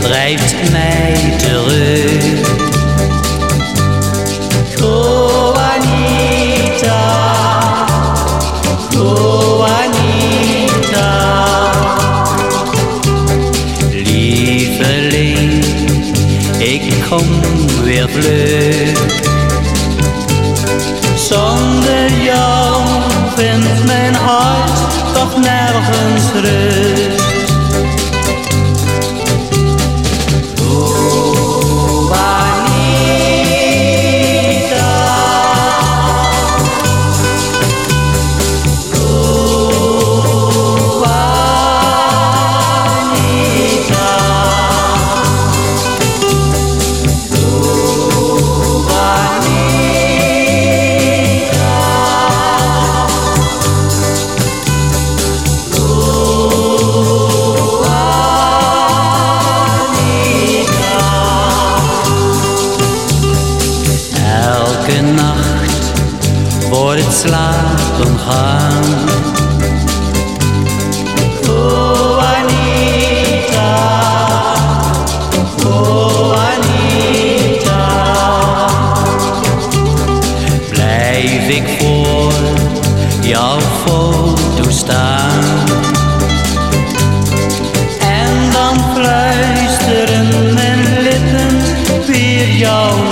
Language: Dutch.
schrijft mij terug. Juanita, Juanita, lieveling, ik kom weer vlug. Zonder jou vindt mijn hart toch nergens rust. het slapen gaan. Oh Anita, oh Anita, blijf ik voor jouw foto staan. En dan fluisteren en litten weer jouw